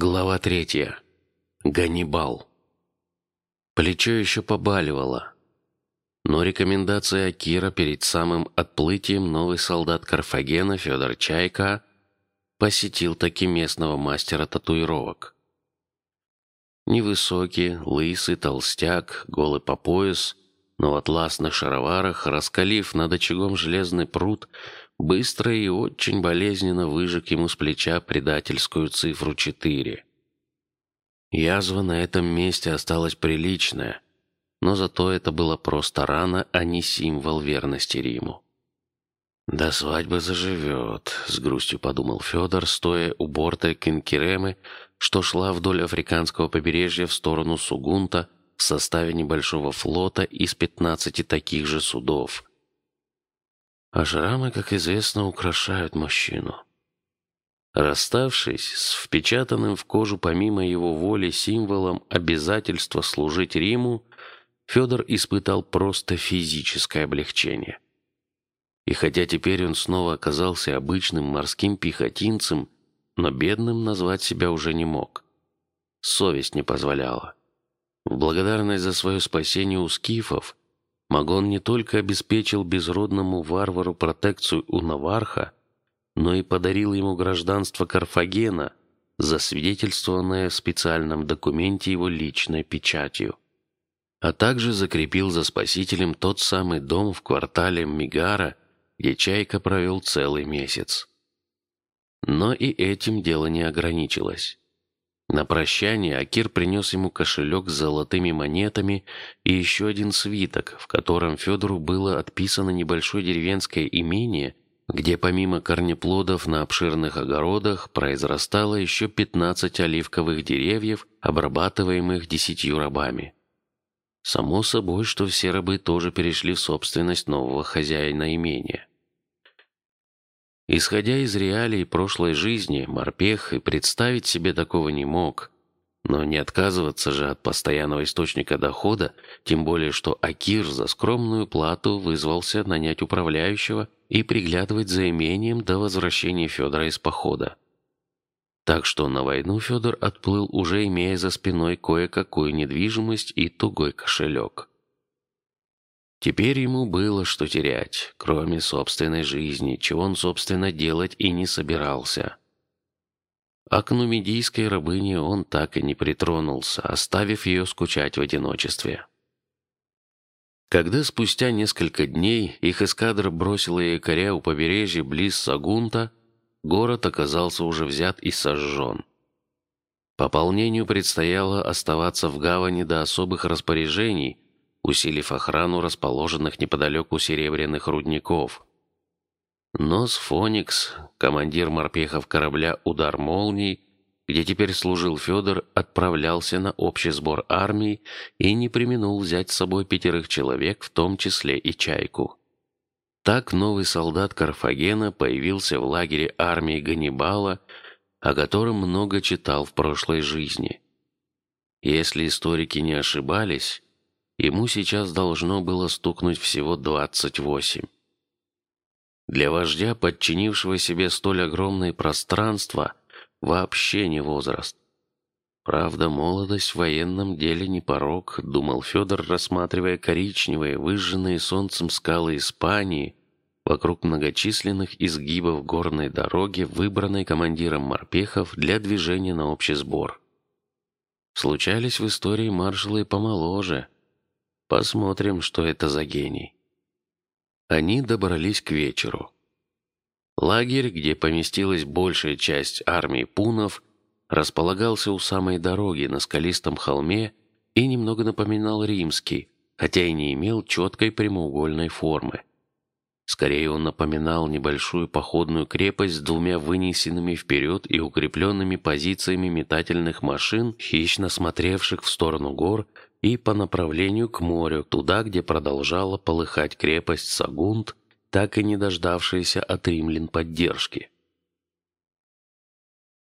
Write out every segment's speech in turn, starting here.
Глава третья. Ганнибал. Плечо еще побаливало, но рекомендация Акира перед самым отплытием новый солдат Карфагена Федор Чайка посетил таки местного мастера татуировок. Невысокий, лысый толстяк, голый по пояс, но в атласных шароварах, раскалив над очагом железный пруд, быстро и очень болезненно выжег ему с плеча предательскую цифру четыре. Язва на этом месте осталась приличная, но зато это было просто рана, а не символ верности Риму. До свадьбы заживет, с грустью подумал Федор, стоя у борта Кенкеремы, что шла вдоль африканского побережья в сторону Сугунта в составе небольшого флота из пятнадцати таких же судов. А шрамы, как известно, украшают мужчину. Расставшись с впечатанным в кожу помимо его воли символом обязательства служить Риму, Федор испытал просто физическое облегчение. И хотя теперь он снова оказался обычным морским пехотинцем, но бедным назвать себя уже не мог. Совесть не позволяла. В благодарность за свое спасение у скифов Магон не только обеспечил безродному варвару протекцию у Наварха, но и подарил ему гражданство Карфагена, засвидетельствованное в специальном документе его личной печатью, а также закрепил за спасителем тот самый дом в квартале Мигара, где Чайка провел целый месяц. Но и этим дело не ограничилось. На прощание Акир принес ему кошелек с золотыми монетами и еще один свиток, в котором Федору было отписано небольшое деревенское имение, где помимо корнеплодов на обширных огородах произрастало еще пятнадцать оливковых деревьев, обрабатываемых десятью рабами. Само собой, что все рабы тоже перешли в собственность нового хозяина имения. Исходя из реалий прошлой жизни, морпех и представить себе такого не мог. Но не отказываться же от постоянного источника дохода, тем более что Акир за скромную плату вызвался нанять управляющего и приглядывать за имением до возвращения Федора из похода. Так что на войну Федор отплыл уже имея за спиной кое-какую недвижимость и тугой кошелек. Теперь ему было что терять, кроме собственной жизни, чего он собственно делать и не собирался. А к нумидийской рабыне он так и не притронулся, оставив ее скучать в одиночестве. Когда спустя несколько дней их эскадра бросила якоря у побережья близ Сагунта, город оказался уже взят и сожжен. Пополнению предстояло оставаться в гавани до особых распоряжений усилив охрану расположенных неподалеку серебряных рудников. Нос Фоникс, командир морпехов корабля «Удар молний», где теперь служил Федор, отправлялся на общий сбор армии и не применул взять с собой пятерых человек, в том числе и чайку. Так новый солдат Карфагена появился в лагере армии Ганнибала, о котором много читал в прошлой жизни. Если историки не ошибались, Ему сейчас должно было стукнуть всего двадцать восемь. Для вождя, подчинившего себе столь огромное пространство, вообще не возраст. Правда, молодость в военном деле не порог, думал Федор, рассматривая коричневые, выжженные солнцем скалы Испании вокруг многочисленных изгибов горной дороги, выбранной командиром морпехов для движения на общий сбор. Случались в истории маршалы помоложе, Посмотрим, что это за гений. Они добрались к вечеру. Лагерь, где поместилась большая часть армии пунов, располагался у самой дороги на скалистом холме и немного напоминал римский, хотя и не имел четкой прямоугольной формы. Скорее он напоминал небольшую походную крепость с двумя вынесенными вперед и укрепленными позициями метательных машин, хищно смотревших в сторону гор и по направлению к морю, туда, где продолжала полыхать крепость Сагунт, так и не дождавшаяся от римлян поддержки.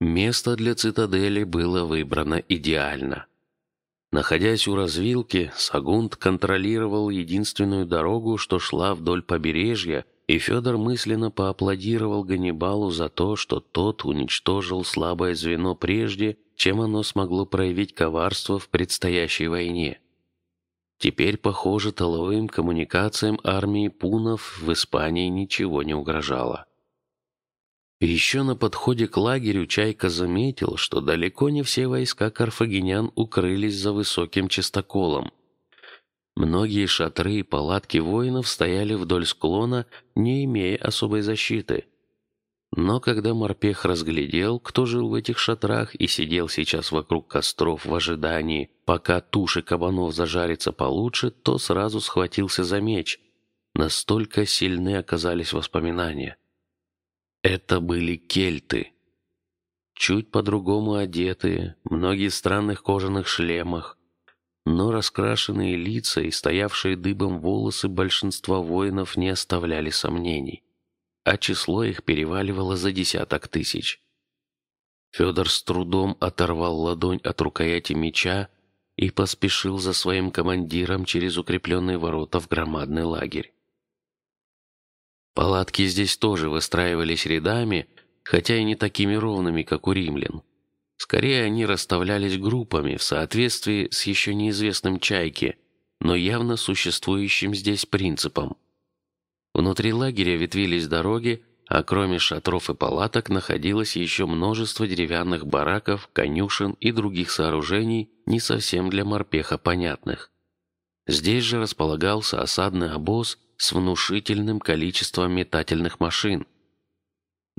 Место для цитадели было выбрано идеально. Находясь у развилки, Сагунт контролировал единственную дорогу, что шла вдоль побережья и Федор мысленно поаплодировал Ганнибалу за то, что тот уничтожил слабое звено прежде, чем оно смогло проявить коварство в предстоящей войне. Теперь, похоже, толовым коммуникациям армии пунов в Испании ничего не угрожало. Еще на подходе к лагерю Чайка заметил, что далеко не все войска карфагенян укрылись за высоким частоколом. Многие шатры и палатки воинов стояли вдоль склона, не имея особой защиты. Но когда морпех разглядел, кто жил в этих шатрах и сидел сейчас вокруг костров в ожидании, пока туши кабанов зажарятся получше, то сразу схватился за меч. Настолько сильны оказались воспоминания. Это были кельты. Чуть по-другому одетые, многие в странных кожаных шлемах, но раскрашенные лица и стоявшие дыбом волосы большинства воинов не оставляли сомнений, а число их переваливало за десяток тысяч. Федор с трудом оторвал ладонь от рукояти меча и поспешил за своим командиром через укрепленные ворота в громадный лагерь. Палатки здесь тоже выстраивались рядами, хотя и не такими ровными, как у римлян. Скорее, они расставлялись группами в соответствии с еще неизвестным чайке, но явно существующим здесь принципом. Внутри лагеря ветвились дороги, а кроме шатров и палаток находилось еще множество деревянных бараков, конюшен и других сооружений, не совсем для морпеха понятных. Здесь же располагался осадный обоз с внушительным количеством метательных машин.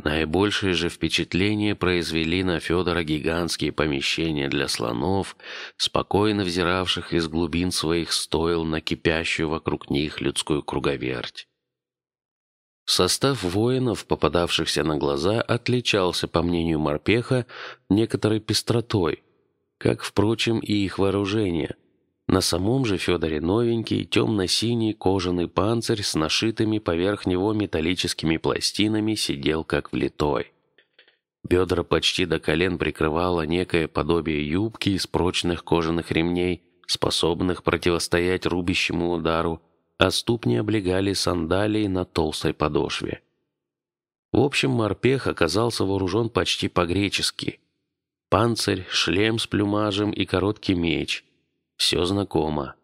Наибольшее же впечатление произвели на Федора гигантские помещения для слонов, спокойно взиравших из глубин своих стоил на кипящую вокруг них людскую круговерть. Состав воинов, попадавшихся на глаза, отличался, по мнению морпеха, некоторой пестротой, как, впрочем, и их вооружение – на самом же Федоре новенький темно-синий кожаный панцирь с нашитыми поверх него металлическими пластинами сидел как влитой. Бедра почти до колен прикрывало некое подобие юбки из прочных кожаных ремней, способных противостоять рубящему удару, а ступни облегали сандалии на толстой подошве. В общем, морпех оказался вооружен почти по-гречески: панцирь, шлем с плюмажем и короткий меч все знакомо.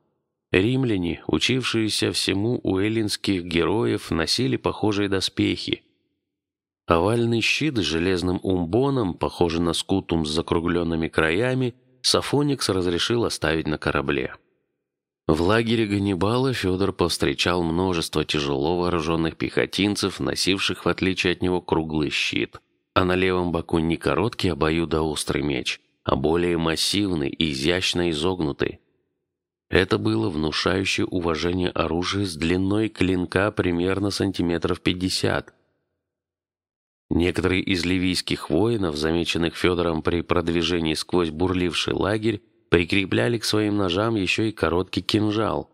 Римляне, учившиеся всему у эллинских героев, носили похожие доспехи. Овальный щит с железным умбоном, похожий на скутум с закругленными краями, Сафоникс разрешил оставить на корабле. В лагере Ганнибала Федор повстречал множество тяжело вооруженных пехотинцев, носивших в отличие от него круглый щит, а на левом боку не короткий обоюдоострый меч, а более массивный и изящно изогнутый. Это было внушающее уважение оружие с длиной клинка примерно сантиметров пятьдесят. Некоторые из ливийских воинов, замеченных Федором при продвижении сквозь бурливший лагерь, прикрепляли к своим ножам еще и короткий кинжал.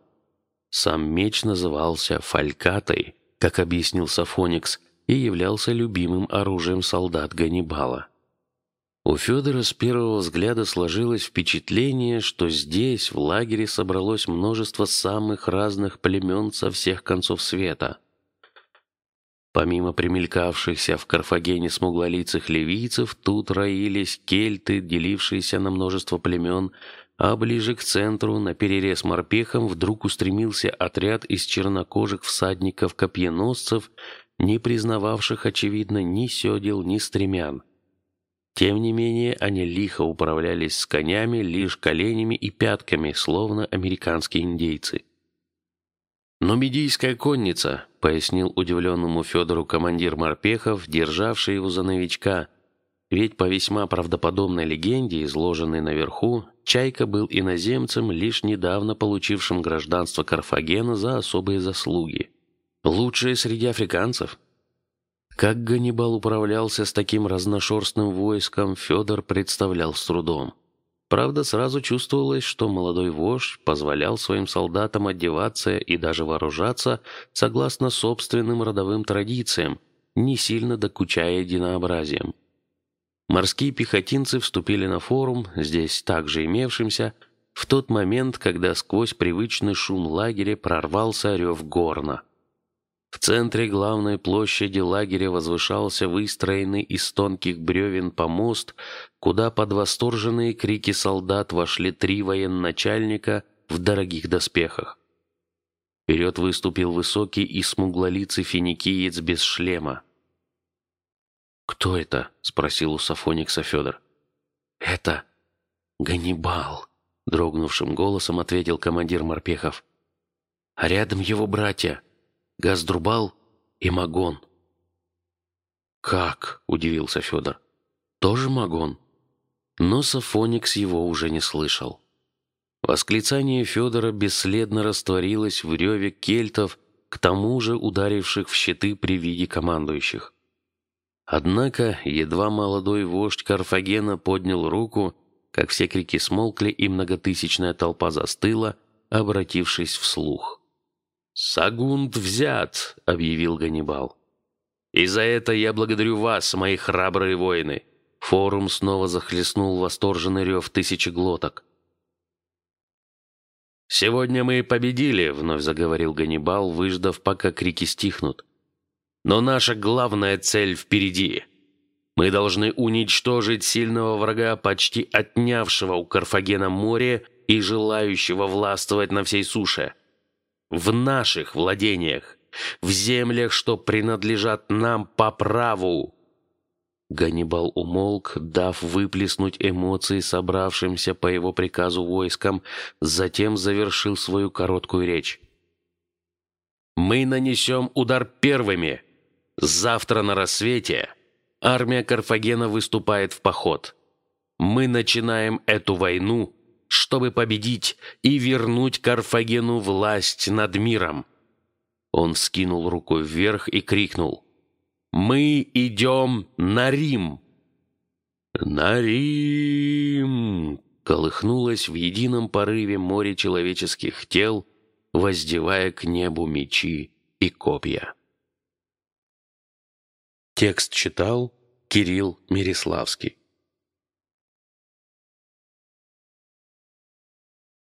Сам меч назывался фалькатой, как объяснил Сафоникс, и являлся любимым оружием солдат Ганнибала. У Федора с первого взгляда сложилось впечатление, что здесь в лагере собралось множество самых разных племен со всех концов света. Помимо примелькавшихся в Карфагене смуглолицых ливийцев, тут роились кельты, делившиеся на множество племен, а ближе к центру, на перерез морпехам, вдруг устремился отряд из чернокожих всадников-копьеносцев, не признававших очевидно ни седел, ни стремян. Тем не менее, они лихо управлялись с конями лишь коленями и пятками, словно американские индейцы. Но медийская конница, пояснил удивленному Федору командир морпехов, державший его за новичка. Ведь по весьма правдоподобной легенде, изложенной наверху, Чайка был иноземцем, лишь недавно получившим гражданство Карфагена за особые заслуги. Лучшие среди африканцев. Как Ганнибал управлялся с таким разношерстным войском, Федор представлял с трудом. Правда, сразу чувствовалось, что молодой вождь позволял своим солдатам одеваться и даже вооружаться согласно собственным родовым традициям, не сильно докучая единообразием. Морские пехотинцы вступили на форум, здесь также имевшимся, в тот момент, когда сквозь привычный шум лагеря прорвался рев горна. В центре главной площади лагеря возвышался выстроенный из тонких бревен помост, куда под восторженные крики солдат вошли три военачальника в дорогих доспехах. Вперед выступил высокий и смуглолицый финикиец без шлема. «Кто это?» — спросил у Сафоникса Федор. «Это Ганнибал», — дрогнувшим голосом ответил командир морпехов. «А рядом его братья — Газдрубал и Магон. «Как?» — удивился Федор. «Тоже Магон?» Но Сафоникс его уже не слышал. Восклицание Федора бесследно растворилось в реве кельтов, к тому же ударивших в щиты при виде командующих. Однако едва молодой вождь Карфагена поднял руку, как все крики смолкли и многотысячная толпа застыла, обратившись вслух. «Сагунд взят», — объявил Ганнибал. «И за это я благодарю вас, мои храбрые воины». Форум снова захлестнул восторженный рев тысячи глоток. «Сегодня мы победили», — вновь заговорил Ганнибал, выждав, пока крики стихнут. «Но наша главная цель впереди. Мы должны уничтожить сильного врага, почти отнявшего у Карфагена море и желающего властвовать на всей суше в наших владениях, в землях, что принадлежат нам по праву». Ганнибал умолк, дав выплеснуть эмоции собравшимся по его приказу войскам, затем завершил свою короткую речь. «Мы нанесем удар первыми. Завтра на рассвете армия Карфагена выступает в поход. Мы начинаем эту войну чтобы победить и вернуть Карфагену власть над миром. Он скинул рукой вверх и крикнул «Мы идем на Рим!» «На Рим!» колыхнулось в едином порыве море человеческих тел, воздевая к небу мечи и копья. Текст читал Кирилл Мириславский.